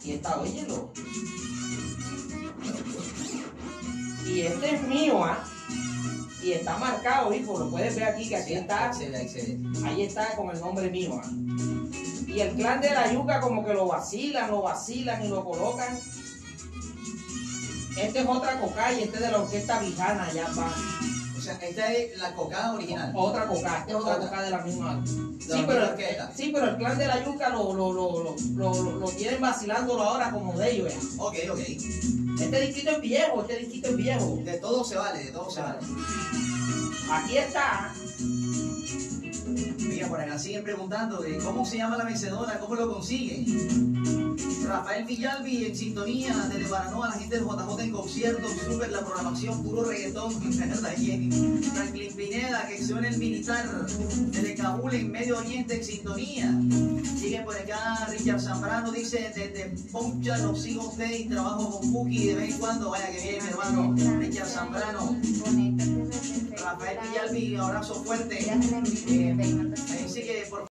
Aquí está, óyelo. Y este es mío, ¿ah? Y está marcado, hijo. Lo puedes ver aquí, que aquí está. Excelente, excelente. Ahí está con el nombre mío. ¿ah? Y el clan de la yuca como que lo vacilan, lo vacilan y lo colocan. Este es otra coca y este es de la orquesta Vijana, ya va. O sea, esta es la cocada original. Otra coca, esta es otra Otra. coca de la misma. Sí misma pero, orquesta. sí, pero el clan de la yuca lo, lo, lo, lo, lo, lo tienen vacilándolo ahora como de ellos. ya. Ok, ok. Este disquito es viejo, este disquito es viejo. De todo se vale, de todo se vale. Aquí está. Mira, por acá siguen preguntando de cómo se llama la vencedora, cómo lo consiguen. Rafael Villalbi en sintonía desde Baranoa, la gente del JJ en concierto, super la programación, puro reggaetón, Franklin Pineda, que suena el militar desde Kabul en Medio Oriente en sintonía. Sigue por acá Richard Zambrano, dice desde Poncha lo sigo usted y trabajo con Cookie de vez en cuando, vaya que mi hermano Richard Zambrano. Rafael Villalbi, abrazo fuerte. Eh, ahí sigue por